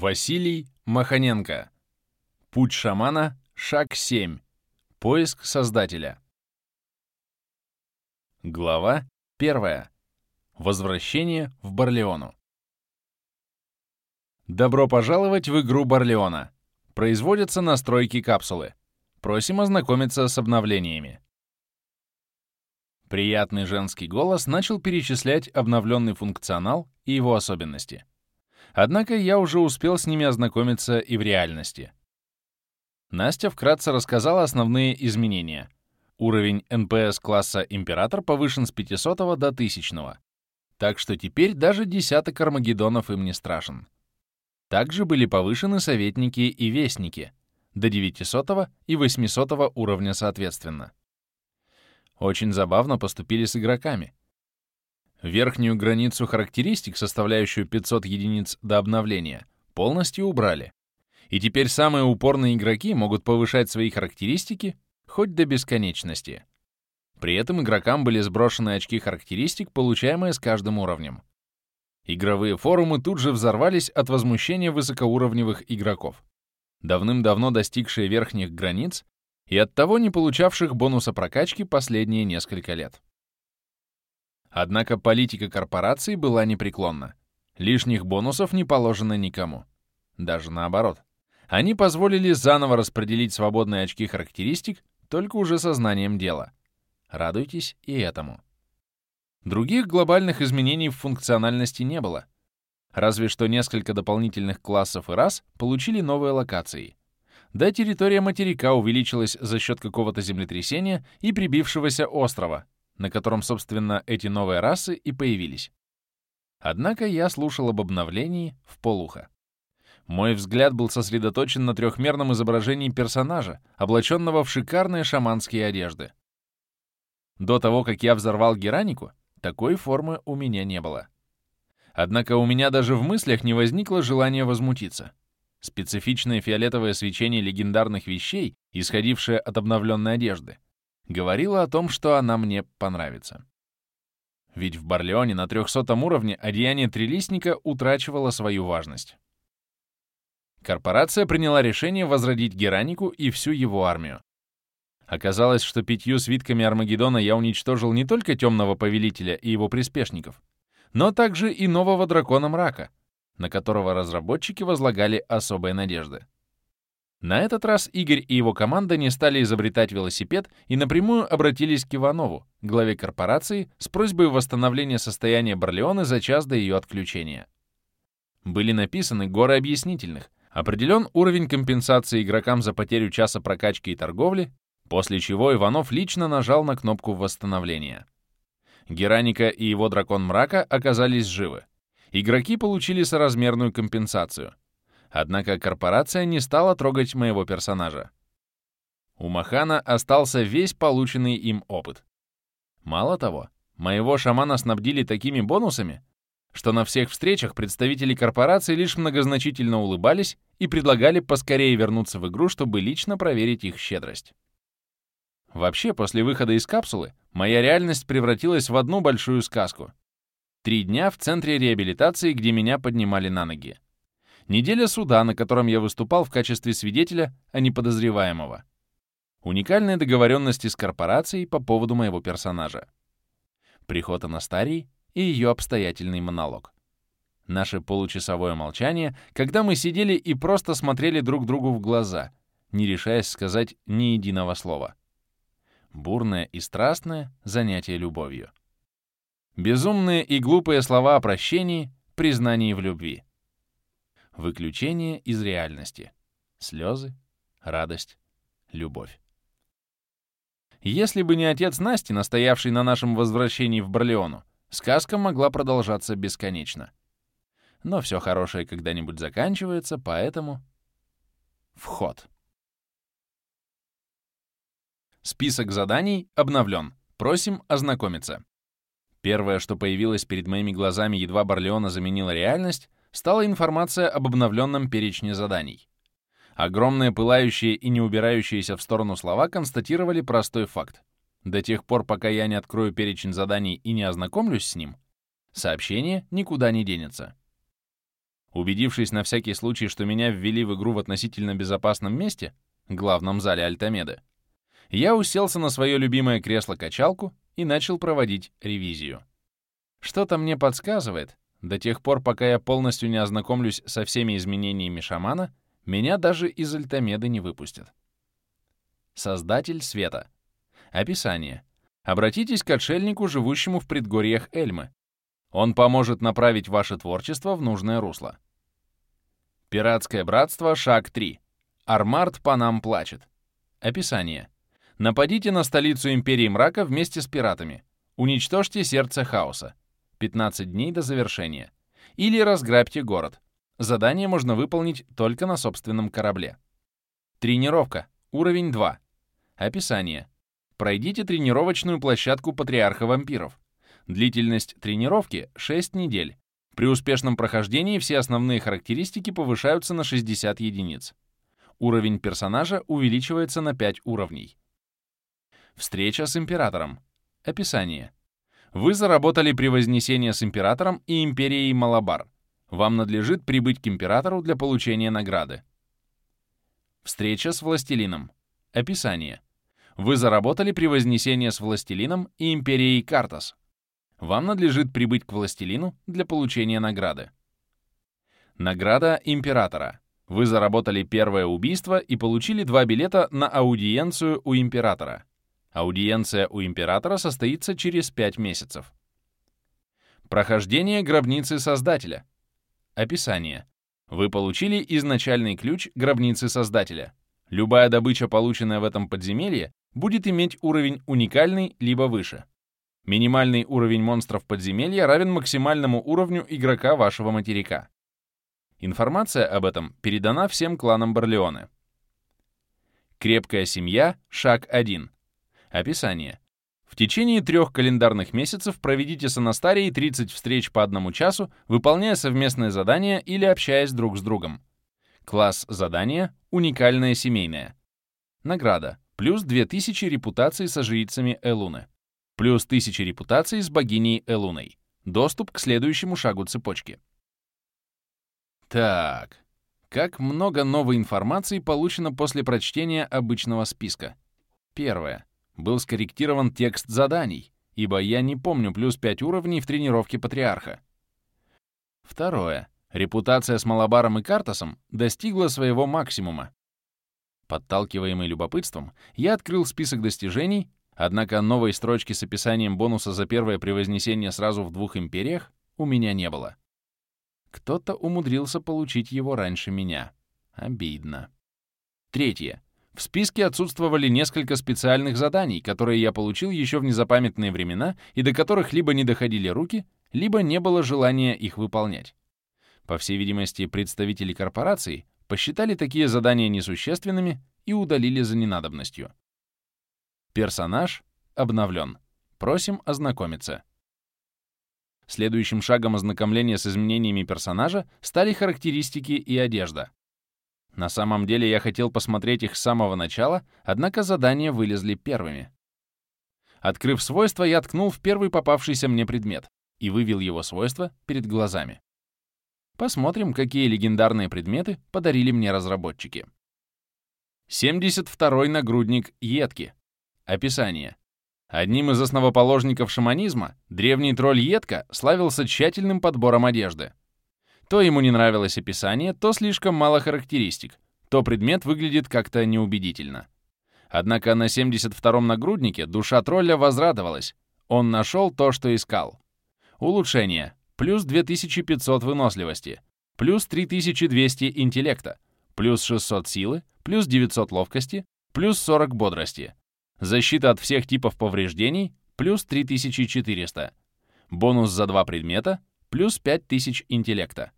Василий Маханенко. Путь шамана. Шаг 7. Поиск Создателя. Глава 1. Возвращение в Барлеону. Добро пожаловать в игру Барлеона. Производятся настройки капсулы. Просим ознакомиться с обновлениями. Приятный женский голос начал перечислять обновленный функционал и его особенности. Однако я уже успел с ними ознакомиться и в реальности. Настя вкратце рассказала основные изменения. Уровень НПС класса «Император» повышен с 500 до 1000. Так что теперь даже десяток Армагеддонов им не страшен. Также были повышены советники и вестники до 900 и 800 уровня соответственно. Очень забавно поступили с игроками. Верхнюю границу характеристик, составляющую 500 единиц до обновления, полностью убрали. И теперь самые упорные игроки могут повышать свои характеристики хоть до бесконечности. При этом игрокам были сброшены очки характеристик, получаемые с каждым уровнем. Игровые форумы тут же взорвались от возмущения высокоуровневых игроков, давным-давно достигшие верхних границ и оттого не получавших бонуса прокачки последние несколько лет. Однако политика корпорации была непреклонна. Лишних бонусов не положено никому. Даже наоборот. Они позволили заново распределить свободные очки характеристик только уже сознанием дела. Радуйтесь и этому. Других глобальных изменений в функциональности не было. Разве что несколько дополнительных классов и рас получили новые локации. Да, территория материка увеличилась за счет какого-то землетрясения и прибившегося острова, на котором, собственно, эти новые расы и появились. Однако я слушал об обновлении в полухо. Мой взгляд был сосредоточен на трехмерном изображении персонажа, облаченного в шикарные шаманские одежды. До того, как я взорвал Геранику, такой формы у меня не было. Однако у меня даже в мыслях не возникло желания возмутиться. Специфичное фиолетовое свечение легендарных вещей, исходившее от обновленной одежды, говорила о том, что она мне понравится. Ведь в Барлеоне на 300 уровне одеяние Трилистника утрачивало свою важность. Корпорация приняла решение возродить Геранику и всю его армию. Оказалось, что пятью свитками Армагеддона я уничтожил не только Темного Повелителя и его приспешников, но также и нового дракона Мрака, на которого разработчики возлагали особые надежды. На этот раз Игорь и его команда не стали изобретать велосипед и напрямую обратились к Иванову, главе корпорации, с просьбой восстановления состояния Барлеоны за час до ее отключения. Были написаны горы объяснительных, определен уровень компенсации игрокам за потерю часа прокачки и торговли, после чего Иванов лично нажал на кнопку восстановления. Гераника и его дракон мрака оказались живы. Игроки получили соразмерную компенсацию — Однако корпорация не стала трогать моего персонажа. У Махана остался весь полученный им опыт. Мало того, моего шамана снабдили такими бонусами, что на всех встречах представители корпорации лишь многозначительно улыбались и предлагали поскорее вернуться в игру, чтобы лично проверить их щедрость. Вообще, после выхода из капсулы, моя реальность превратилась в одну большую сказку. Три дня в центре реабилитации, где меня поднимали на ноги. Неделя суда, на котором я выступал в качестве свидетеля, а не подозреваемого. Уникальные договоренности с корпорацией по поводу моего персонажа. Приход Анастарии и ее обстоятельный монолог. Наше получасовое молчание, когда мы сидели и просто смотрели друг другу в глаза, не решаясь сказать ни единого слова. Бурное и страстное занятие любовью. Безумные и глупые слова о прощении, признании в любви. Выключение из реальности. Слезы, радость, любовь. Если бы не отец Насти, настоявший на нашем возвращении в Барлеону, сказка могла продолжаться бесконечно. Но все хорошее когда-нибудь заканчивается, поэтому... Вход. Список заданий обновлен. Просим ознакомиться. Первое, что появилось перед моими глазами, едва Барлеона заменила реальность, стала информация об обновленном перечне заданий. Огромные пылающие и не убирающиеся в сторону слова констатировали простой факт. До тех пор, пока я не открою перечень заданий и не ознакомлюсь с ним, сообщение никуда не денется. Убедившись на всякий случай, что меня ввели в игру в относительно безопасном месте, главном зале Альтамеды, я уселся на свое любимое кресло-качалку и начал проводить ревизию. Что-то мне подсказывает, до тех пор, пока я полностью не ознакомлюсь со всеми изменениями шамана, меня даже из Альтамеды не выпустят. Создатель света. Описание. Обратитесь к отшельнику, живущему в предгорьях Эльмы. Он поможет направить ваше творчество в нужное русло. Пиратское братство, шаг 3. Армарт по нам плачет. Описание. Нападите на столицу Империи Мрака вместе с пиратами. Уничтожьте сердце хаоса. 15 дней до завершения. Или разграбьте город. Задание можно выполнить только на собственном корабле. Тренировка. Уровень 2. Описание. Пройдите тренировочную площадку Патриарха Вампиров. Длительность тренировки — 6 недель. При успешном прохождении все основные характеристики повышаются на 60 единиц. Уровень персонажа увеличивается на 5 уровней. Встреча с Императором. Описание. Вы заработали при вознесении с Императором и Империей Малабар. Вам надлежит прибыть к Императору для получения награды. Встреча с Властелином. Описание. Вы заработали при вознесении с Властелином и Империей Картас. Вам надлежит прибыть к Властелину для получения награды. Награда Императора. Вы заработали первое убийство и получили два билета на аудиенцию у Императора. Аудиенция у императора состоится через 5 месяцев. Прохождение гробницы Создателя. Описание. Вы получили изначальный ключ гробницы Создателя. Любая добыча, полученная в этом подземелье, будет иметь уровень уникальный либо выше. Минимальный уровень монстров подземелья равен максимальному уровню игрока вашего материка. Информация об этом передана всем кланам Барлеоне. Крепкая семья, шаг 1. Описание. В течение трех календарных месяцев проведите с Анастарией 30 встреч по одному часу, выполняя совместные задания или общаясь друг с другом. Класс задания — уникальное семейное. Награда — плюс 2000 репутаций со жрицами Элуны. Плюс 1000 репутаций с богиней Элуной. Доступ к следующему шагу цепочки. Так, как много новой информации получено после прочтения обычного списка. Первое был скорректирован текст заданий, ибо я не помню плюс 5 уровней в тренировке Патриарха. Второе. Репутация с Малабаром и Картасом достигла своего максимума. Подталкиваемый любопытством, я открыл список достижений, однако новой строчки с описанием бонуса за первое превознесение сразу в двух империях у меня не было. Кто-то умудрился получить его раньше меня. Обидно. Третье. В списке отсутствовали несколько специальных заданий, которые я получил еще в незапамятные времена и до которых либо не доходили руки, либо не было желания их выполнять. По всей видимости, представители корпорации посчитали такие задания несущественными и удалили за ненадобностью. Персонаж обновлен. Просим ознакомиться. Следующим шагом ознакомления с изменениями персонажа стали характеристики и одежда. На самом деле я хотел посмотреть их с самого начала, однако задания вылезли первыми. Открыв свойства, я ткнул в первый попавшийся мне предмет и вывел его свойства перед глазами. Посмотрим, какие легендарные предметы подарили мне разработчики. 72-й нагрудник Едки. Описание. Одним из основоположников шаманизма древний тролль Едка славился тщательным подбором одежды. То ему не нравилось описание, то слишком мало характеристик, то предмет выглядит как-то неубедительно. Однако на 72-м нагруднике душа тролля возрадовалась. Он нашел то, что искал. Улучшение. Плюс 2500 выносливости. Плюс 3200 интеллекта. Плюс 600 силы. Плюс 900 ловкости. Плюс 40 бодрости. Защита от всех типов повреждений. Плюс 3400. Бонус за два предмета. Плюс 5000 интеллекта.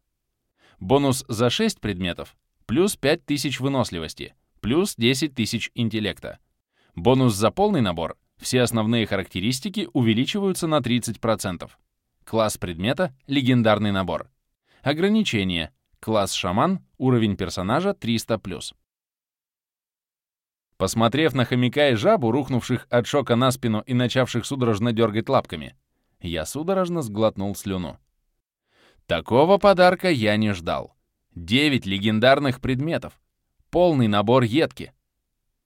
Бонус за 6 предметов, плюс 5000 выносливости, плюс 10 тысяч интеллекта. Бонус за полный набор, все основные характеристики увеличиваются на 30%. Класс предмета — легендарный набор. Ограничение. Класс шаман, уровень персонажа 300+. Посмотрев на хомяка и жабу, рухнувших от шока на спину и начавших судорожно дергать лапками, я судорожно сглотнул слюну. Такого подарка я не ждал. Девять легендарных предметов. Полный набор едки.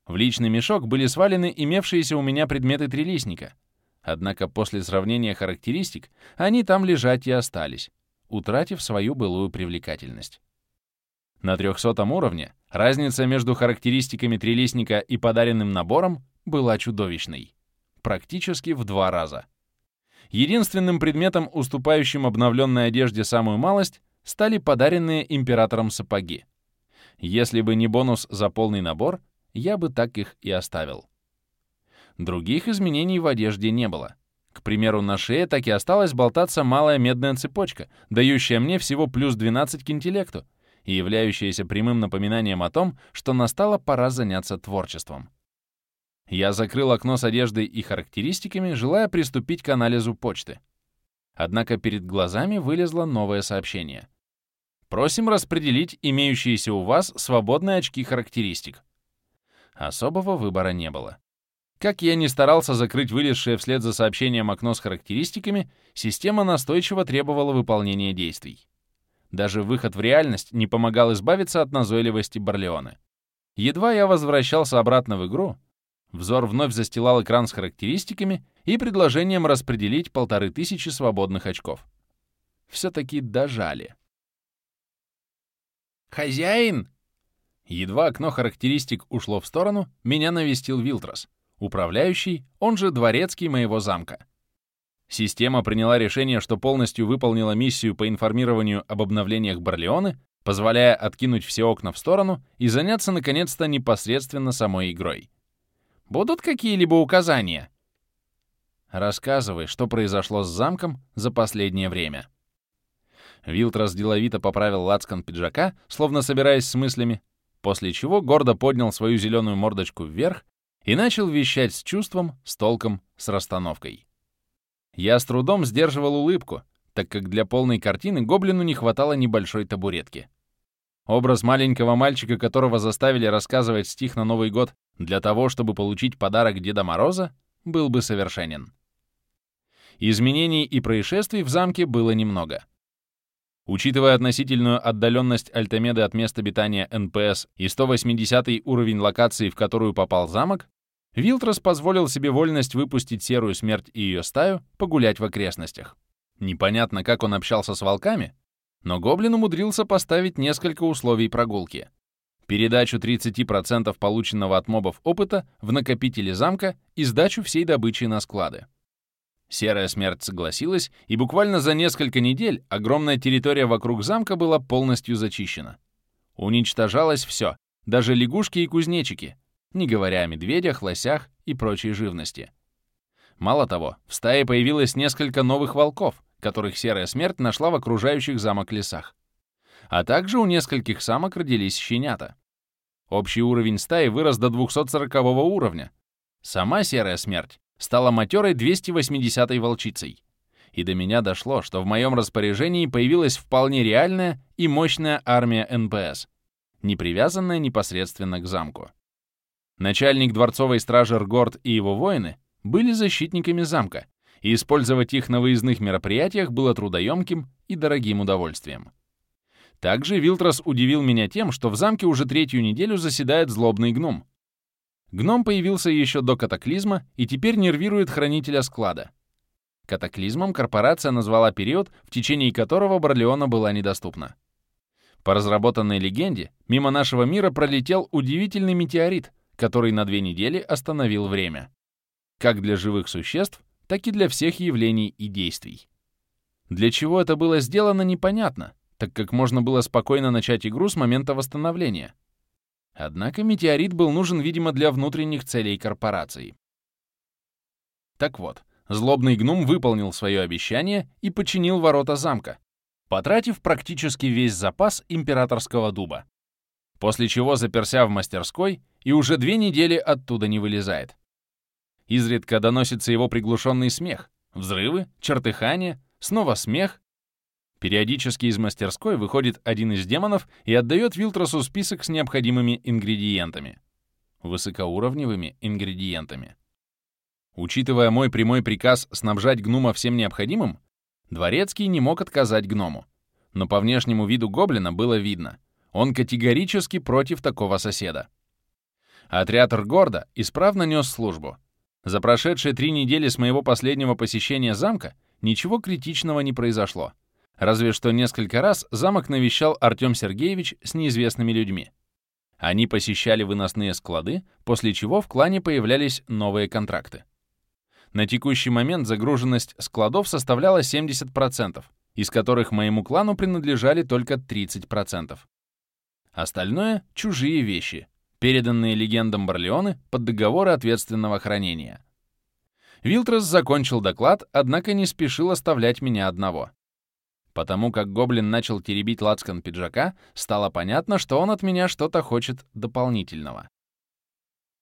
В личный мешок были свалены имевшиеся у меня предметы трилистника. Однако после сравнения характеристик они там лежать и остались, утратив свою былую привлекательность. На 300 уровне разница между характеристиками трилистника и подаренным набором была чудовищной. Практически в два раза. Единственным предметом, уступающим обновленной одежде самую малость, стали подаренные императором сапоги. Если бы не бонус за полный набор, я бы так их и оставил. Других изменений в одежде не было. К примеру, на шее так и осталась болтаться малая медная цепочка, дающая мне всего плюс 12 к интеллекту и являющаяся прямым напоминанием о том, что настала пора заняться творчеством. Я закрыл окно с одеждой и характеристиками, желая приступить к анализу почты. Однако перед глазами вылезло новое сообщение. Просим распределить имеющиеся у вас свободные очки характеристик. Особого выбора не было. Как я не старался закрыть вылезшее вслед за сообщением окно с характеристиками, система настойчиво требовала выполнения действий. Даже выход в реальность не помогал избавиться от назойливости Барлеоны. Едва я возвращался обратно в игру, Взор вновь застилал экран с характеристиками и предложением распределить полторы тысячи свободных очков. Все-таки дожали. «Хозяин!» Едва окно характеристик ушло в сторону, меня навестил Вилтрос, управляющий, он же дворецкий моего замка. Система приняла решение, что полностью выполнила миссию по информированию об обновлениях Барлеоны, позволяя откинуть все окна в сторону и заняться наконец-то непосредственно самой игрой. Будут какие-либо указания?» «Рассказывай, что произошло с замком за последнее время». Вилтрос деловито поправил лацкан пиджака, словно собираясь с мыслями, после чего гордо поднял свою зеленую мордочку вверх и начал вещать с чувством, с толком, с расстановкой. Я с трудом сдерживал улыбку, так как для полной картины гоблину не хватало небольшой табуретки. Образ маленького мальчика, которого заставили рассказывать стих на Новый год для того, чтобы получить подарок Деда Мороза, был бы совершенен. Изменений и происшествий в замке было немного. Учитывая относительную отдаленность Альтамеды от места обитания НПС и 180 уровень локации, в которую попал замок, Вилтрос позволил себе вольность выпустить Серую Смерть и ее стаю погулять в окрестностях. Непонятно, как он общался с волками, но Гоблин умудрился поставить несколько условий прогулки. Передачу 30% полученного от мобов опыта в накопители замка и сдачу всей добычи на склады. Серая смерть согласилась, и буквально за несколько недель огромная территория вокруг замка была полностью зачищена. Уничтожалось все, даже лягушки и кузнечики, не говоря о медведях, лосях и прочей живности. Мало того, в стае появилось несколько новых волков, которых серая смерть нашла в окружающих замок лесах. А также у нескольких самок родились щенята. Общий уровень стаи вырос до 240 уровня. Сама серая смерть стала матерой 280-й волчицей. И до меня дошло, что в моем распоряжении появилась вполне реальная и мощная армия НПС, не привязанная непосредственно к замку. Начальник дворцовой стражи Ргорд и его воины были защитниками замка и использовать их на выездных мероприятиях было трудоемким и дорогим удовольствием. Также Вилтрос удивил меня тем, что в замке уже третью неделю заседает злобный гном. Гном появился еще до катаклизма и теперь нервирует хранителя склада. Катаклизмом корпорация назвала период, в течение которого Барлеона была недоступна. По разработанной легенде, мимо нашего мира пролетел удивительный метеорит, который на две недели остановил время. Как для живых существ, так и для всех явлений и действий. Для чего это было сделано, непонятно, так как можно было спокойно начать игру с момента восстановления. Однако метеорит был нужен, видимо, для внутренних целей корпорации. Так вот, злобный гном выполнил свое обещание и починил ворота замка, потратив практически весь запас императорского дуба. После чего заперся в мастерской и уже две недели оттуда не вылезает. Изредка доносится его приглушенный смех, взрывы, чертыхание, снова смех. Периодически из мастерской выходит один из демонов и отдает Вилтросу список с необходимыми ингредиентами. Высокоуровневыми ингредиентами. Учитывая мой прямой приказ снабжать гнума всем необходимым, Дворецкий не мог отказать гному. но по внешнему виду гоблина было видно. Он категорически против такого соседа. Отряд Ргорда исправно нес службу. За прошедшие три недели с моего последнего посещения замка ничего критичного не произошло. Разве что несколько раз замок навещал Артем Сергеевич с неизвестными людьми. Они посещали выносные склады, после чего в клане появлялись новые контракты. На текущий момент загруженность складов составляла 70%, из которых моему клану принадлежали только 30%. Остальное — чужие вещи, переданные легендам Барлеоны под договоры ответственного хранения. Вилтрос закончил доклад, однако не спешил оставлять меня одного. Потому как гоблин начал теребить лацкан пиджака, стало понятно, что он от меня что-то хочет дополнительного.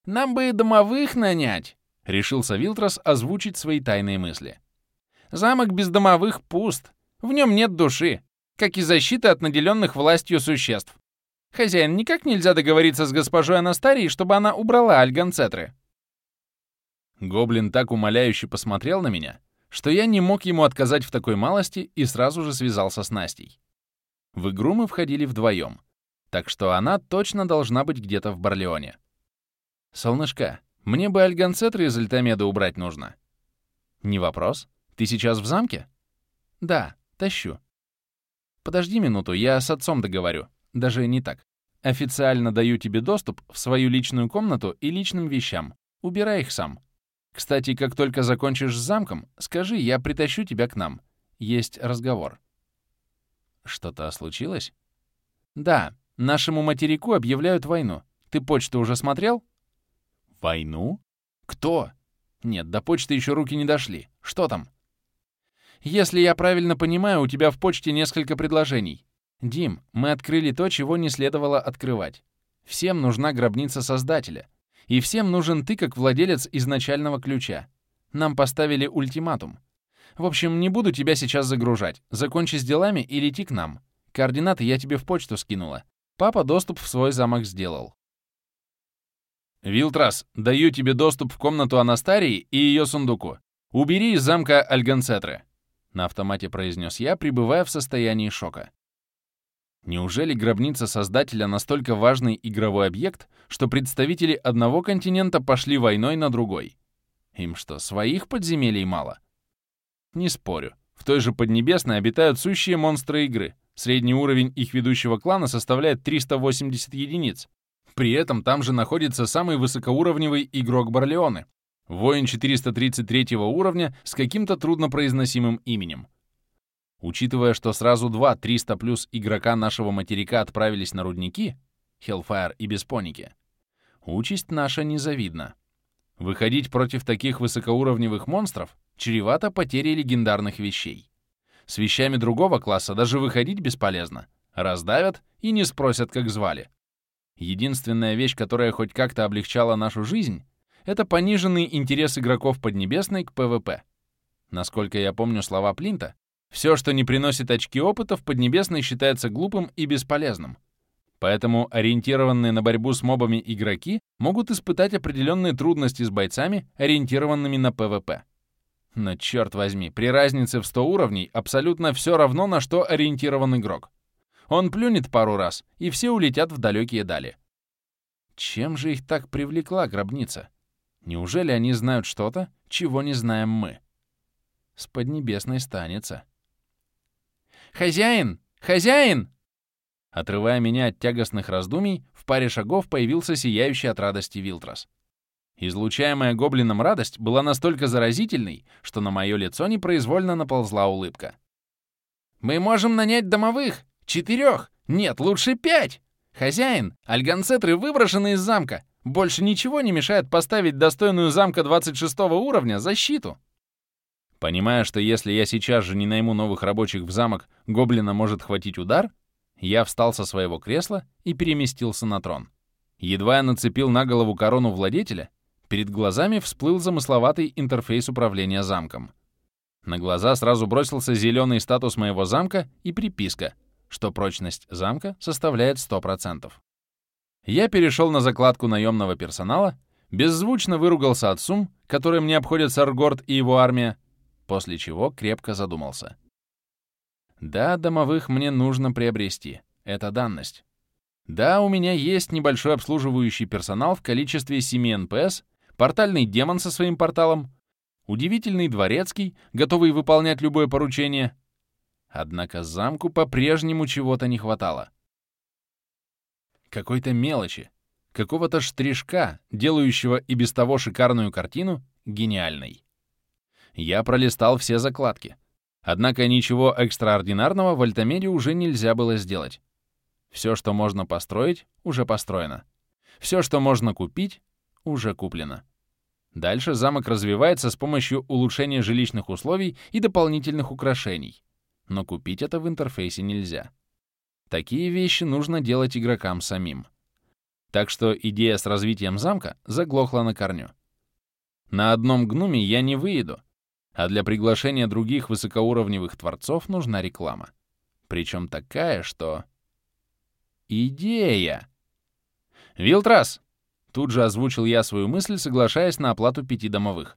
«Нам бы домовых нанять!» — решился Вилтрос озвучить свои тайные мысли. «Замок без домовых пуст, в нем нет души, как и защиты от наделенных властью существ. Хозяин, никак нельзя договориться с госпожой Анастарией, чтобы она убрала альганцетры?» Гоблин так умоляюще посмотрел на меня, что я не мог ему отказать в такой малости и сразу же связался с Настей. В игру мы входили вдвоем, так что она точно должна быть где-то в Барлеоне. «Солнышко, мне бы альганцетры из Альтамеда убрать нужно». «Не вопрос. Ты сейчас в замке?» «Да, тащу». «Подожди минуту, я с отцом договорю. Даже не так. Официально даю тебе доступ в свою личную комнату и личным вещам. Убирай их сам. Кстати, как только закончишь с замком, скажи, я притащу тебя к нам. Есть разговор». «Что-то случилось?» «Да, нашему материку объявляют войну. Ты почту уже смотрел?» «Войну? Кто?» «Нет, до почты еще руки не дошли. Что там?» «Если я правильно понимаю, у тебя в почте несколько предложений. Дим, мы открыли то, чего не следовало открывать. Всем нужна гробница Создателя. И всем нужен ты как владелец изначального ключа. Нам поставили ультиматум. В общем, не буду тебя сейчас загружать. Закончи с делами и лети к нам. Координаты я тебе в почту скинула. Папа доступ в свой замок сделал. Вилтрас, даю тебе доступ в комнату Анастарии и ее сундуку. Убери из замка Альганцетры. На автомате произнес я, пребывая в состоянии шока. Неужели гробница Создателя настолько важный игровой объект, что представители одного континента пошли войной на другой? Им что, своих подземелий мало? Не спорю. В той же Поднебесной обитают сущие монстры игры. Средний уровень их ведущего клана составляет 380 единиц. При этом там же находится самый высокоуровневый игрок Барлеоны. Воин 433 уровня с каким-то труднопроизносимым именем. Учитывая, что сразу два 300 плюс игрока нашего материка отправились на рудники, Hellfire и Беспоники, участь наша незавидна. Выходить против таких высокоуровневых монстров чревато потерей легендарных вещей. С вещами другого класса даже выходить бесполезно. Раздавят и не спросят, как звали. Единственная вещь, которая хоть как-то облегчала нашу жизнь, это пониженный интерес игроков Поднебесной к ПВП. Насколько я помню слова Плинта, все, что не приносит очки опыта, в Поднебесной считается глупым и бесполезным. Поэтому ориентированные на борьбу с мобами игроки могут испытать определенные трудности с бойцами, ориентированными на ПВП. Но черт возьми, при разнице в 100 уровней абсолютно все равно, на что ориентирован игрок. Он плюнет пару раз, и все улетят в далекие дали. Чем же их так привлекла гробница? Неужели они знают что-то, чего не знаем мы? С Поднебесной станется. «Хозяин! Хозяин!» Отрывая меня от тягостных раздумий, в паре шагов появился сияющий от радости Вилтрос. Излучаемая гоблином радость была настолько заразительной, что на мое лицо непроизвольно наползла улыбка. «Мы можем нанять домовых! Четырех! Нет, лучше пять! Хозяин, альганцетры выброшены из замка! Больше ничего не мешает поставить достойную замка 26 уровня защиту!» Понимая, что если я сейчас же не найму новых рабочих в замок, гоблина может хватить удар, я встал со своего кресла и переместился на трон. Едва я нацепил на голову корону владетеля, перед глазами всплыл замысловатый интерфейс управления замком. На глаза сразу бросился зеленый статус моего замка и приписка, что прочность замка составляет 100%. Я перешел на закладку наемного персонала, беззвучно выругался от сумм, которые мне обходятся Аргорд и его армия, после чего крепко задумался. Да, домовых мне нужно приобрести. Это данность. Да, у меня есть небольшой обслуживающий персонал в количестве 7 НПС, портальный демон со своим порталом, удивительный дворецкий, готовый выполнять любое поручение. Однако замку по-прежнему чего-то не хватало. Какой-то мелочи, какого-то штришка, делающего и без того шикарную картину гениальной. Я пролистал все закладки. Однако ничего экстраординарного в Альтамере уже нельзя было сделать. Все, что можно построить, уже построено. Все, что можно купить, уже куплено. Дальше замок развивается с помощью улучшения жилищных условий и дополнительных украшений. Но купить это в интерфейсе нельзя. Такие вещи нужно делать игрокам самим. Так что идея с развитием замка заглохла на корню. На одном гнуме я не выеду, а для приглашения других высокоуровневых творцов нужна реклама. Причем такая, что... Идея! Вилтрас! Тут же озвучил я свою мысль, соглашаясь на оплату пяти домовых.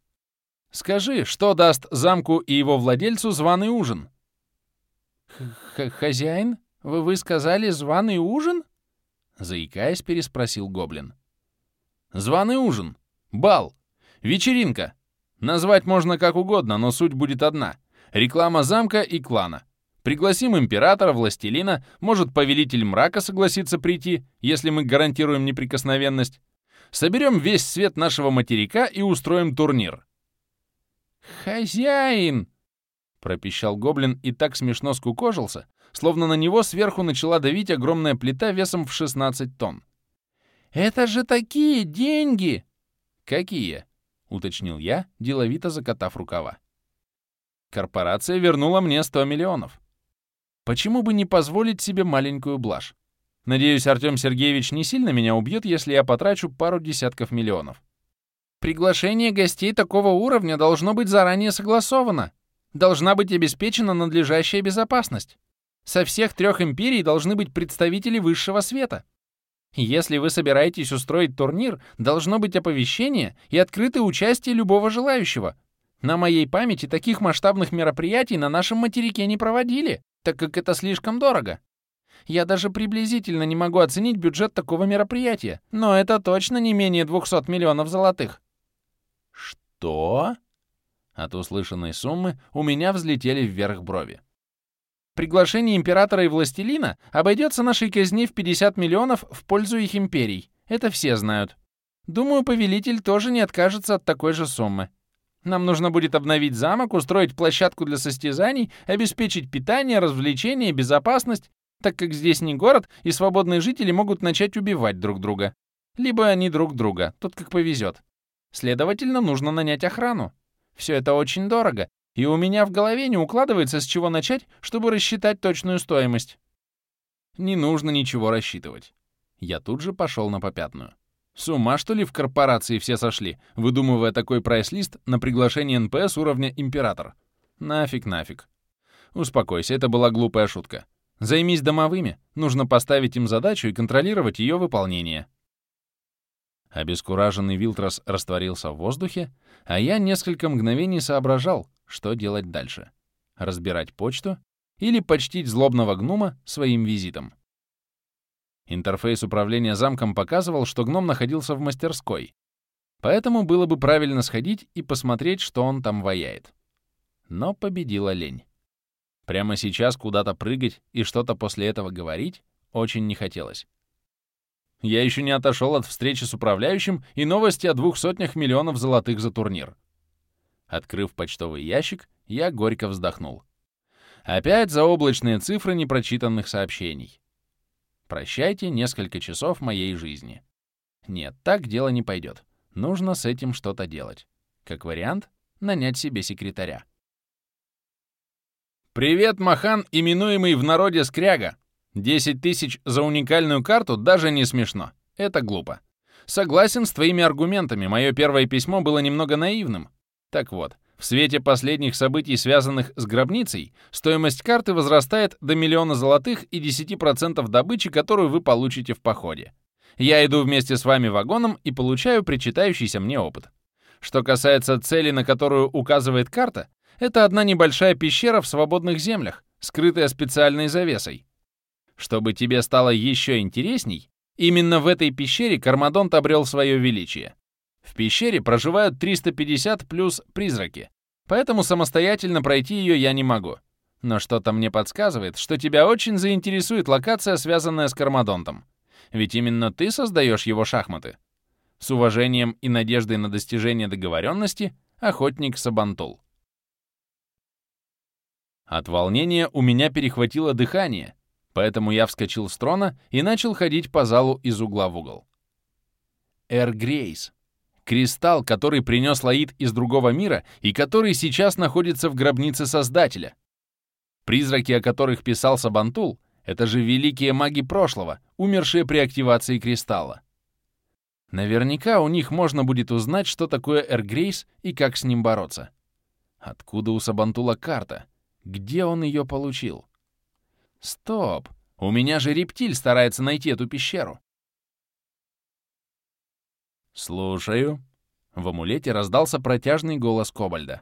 «Скажи, что даст замку и его владельцу званый ужин?» Х «Хозяин, вы, вы сказали званый ужин?» Заикаясь, переспросил гоблин. «Званый ужин. Бал. Вечеринка. Назвать можно как угодно, но суть будет одна. Реклама замка и клана. Пригласим императора, властелина, может, повелитель мрака согласится прийти, если мы гарантируем неприкосновенность. Соберем весь свет нашего материка и устроим турнир». «Хозяин!» — пропищал гоблин и так смешно скукожился, словно на него сверху начала давить огромная плита весом в 16 тонн. «Это же такие деньги!» «Какие?» — уточнил я, деловито закатав рукава. «Корпорация вернула мне 100 миллионов. Почему бы не позволить себе маленькую блажь? Надеюсь, Артем Сергеевич не сильно меня убьет, если я потрачу пару десятков миллионов. Приглашение гостей такого уровня должно быть заранее согласовано. Должна быть обеспечена надлежащая безопасность. Со всех трех империй должны быть представители высшего света. Если вы собираетесь устроить турнир, должно быть оповещение и открытое участие любого желающего. На моей памяти таких масштабных мероприятий на нашем материке не проводили, так как это слишком дорого. Я даже приблизительно не могу оценить бюджет такого мероприятия, но это точно не менее 200 миллионов золотых. Что? От услышанной суммы у меня взлетели вверх брови. Приглашение императора и властелина обойдется нашей казне в 50 миллионов в пользу их империй. Это все знают. Думаю, повелитель тоже не откажется от такой же суммы. Нам нужно будет обновить замок, устроить площадку для состязаний, обеспечить питание, развлечения, безопасность, так как здесь не город, и свободные жители могут начать убивать друг друга. Либо они друг друга, тут как повезет. Следовательно, нужно нанять охрану. Все это очень дорого, и у меня в голове не укладывается, с чего начать, чтобы рассчитать точную стоимость. Не нужно ничего рассчитывать. Я тут же пошел на попятную. С ума, что ли, в корпорации все сошли, выдумывая такой прайс-лист на приглашение НПС уровня «Император»? Нафиг, нафиг. Успокойся, это была глупая шутка. Займись домовыми, нужно поставить им задачу и контролировать ее выполнение. Обескураженный Вилтрос растворился в воздухе, а я несколько мгновений соображал, что делать дальше? Разбирать почту или почтить злобного гнома своим визитом? Интерфейс управления замком показывал, что гном находился в мастерской, поэтому было бы правильно сходить и посмотреть, что он там ваяет. Но победила лень. Прямо сейчас куда-то прыгать и что-то после этого говорить очень не хотелось. Я еще не отошел от встречи с управляющим и новости о двух сотнях миллионов золотых за турнир. Открыв почтовый ящик, я горько вздохнул. Опять заоблачные цифры непрочитанных сообщений. Прощайте несколько часов моей жизни. Нет, так дело не пойдет. Нужно с этим что-то делать. Как вариант, нанять себе секретаря. «Привет, Махан, именуемый в народе Скряга. 10 тысяч за уникальную карту даже не смешно. Это глупо. Согласен с твоими аргументами, мое первое письмо было немного наивным. Так вот, в свете последних событий, связанных с гробницей, стоимость карты возрастает до миллиона золотых и 10% добычи, которую вы получите в походе. Я иду вместе с вами вагоном и получаю причитающийся мне опыт. Что касается цели, на которую указывает карта, это одна небольшая пещера в свободных землях, скрытая специальной завесой. Чтобы тебе стало еще интересней, именно в этой пещере Кармадонт обрел свое величие. В пещере проживают 350 плюс призраки, поэтому самостоятельно пройти ее я не могу. Но что-то мне подсказывает, что тебя очень заинтересует локация, связанная с Кармадонтом. Ведь именно ты создаешь его шахматы. С уважением и надеждой на достижение договоренности, охотник Сабантул. От волнения у меня перехватило дыхание, поэтому я вскочил с трона и начал ходить по залу из угла в угол. Эр Грейс. Кристалл, который принес Лаид из другого мира и который сейчас находится в гробнице Создателя. Призраки, о которых писал Сабантул, это же великие маги прошлого, умершие при активации кристалла. Наверняка у них можно будет узнать, что такое Эргрейс и как с ним бороться. Откуда у Сабантула карта? Где он ее получил? Стоп! У меня же рептиль старается найти эту пещеру. «Слушаю». В амулете раздался протяжный голос Кобальда.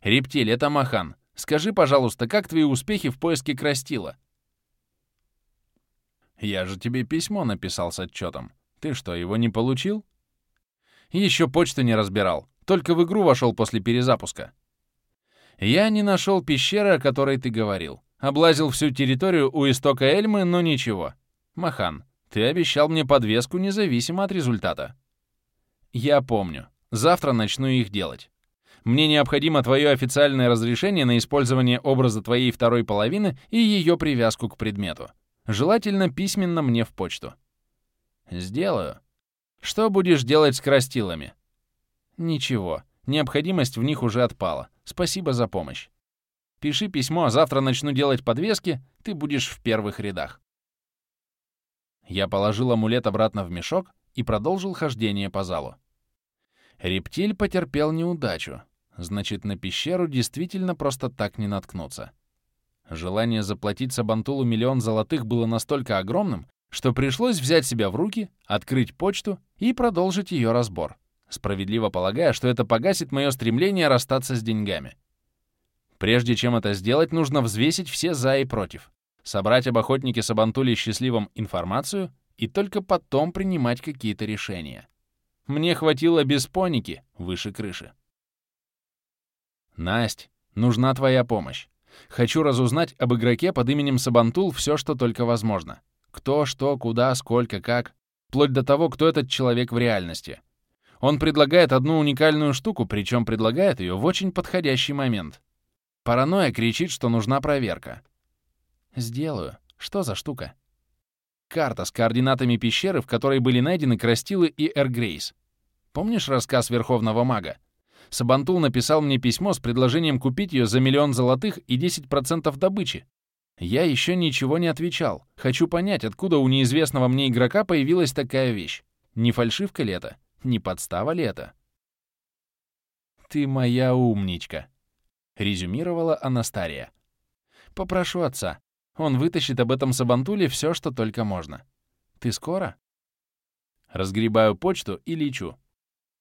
«Рептиль, это Махан. Скажи, пожалуйста, как твои успехи в поиске Крастила?» «Я же тебе письмо написал с отчетом. Ты что, его не получил?» «Еще почту не разбирал. Только в игру вошел после перезапуска. Я не нашел пещеры, о которой ты говорил. Облазил всю территорию у истока Эльмы, но ничего. Махан, ты обещал мне подвеску независимо от результата. Я помню. Завтра начну их делать. Мне необходимо твое официальное разрешение на использование образа твоей второй половины и ее привязку к предмету. Желательно письменно мне в почту. Сделаю. Что будешь делать с крастилами? Ничего. Необходимость в них уже отпала. Спасибо за помощь. Пиши письмо, а завтра начну делать подвески, ты будешь в первых рядах. Я положил амулет обратно в мешок и продолжил хождение по залу. Рептиль потерпел неудачу. Значит, на пещеру действительно просто так не наткнуться. Желание заплатить Сабантулу миллион золотых было настолько огромным, что пришлось взять себя в руки, открыть почту и продолжить ее разбор справедливо полагая, что это погасит мое стремление расстаться с деньгами. Прежде чем это сделать, нужно взвесить все «за» и «против», собрать об охотнике Сабантуле счастливом информацию и только потом принимать какие-то решения. Мне хватило беспоники выше крыши. «Насть, нужна твоя помощь. Хочу разузнать об игроке под именем Сабантул все, что только возможно. Кто, что, куда, сколько, как. Вплоть до того, кто этот человек в реальности. Он предлагает одну уникальную штуку, причем предлагает ее в очень подходящий момент. Паранойя кричит, что нужна проверка. Сделаю. Что за штука? Карта с координатами пещеры, в которой были найдены Крастилы и Эргрейс. Помнишь рассказ Верховного Мага? Сабантул написал мне письмо с предложением купить ее за миллион золотых и 10% добычи. Я еще ничего не отвечал. Хочу понять, откуда у неизвестного мне игрока появилась такая вещь. Не фальшивка ли это? Не подстава ли это? «Ты моя умничка», — резюмировала Анастария. «Попрошу отца. Он вытащит об этом Сабантуле все, что только можно. Ты скоро?» Разгребаю почту и лечу.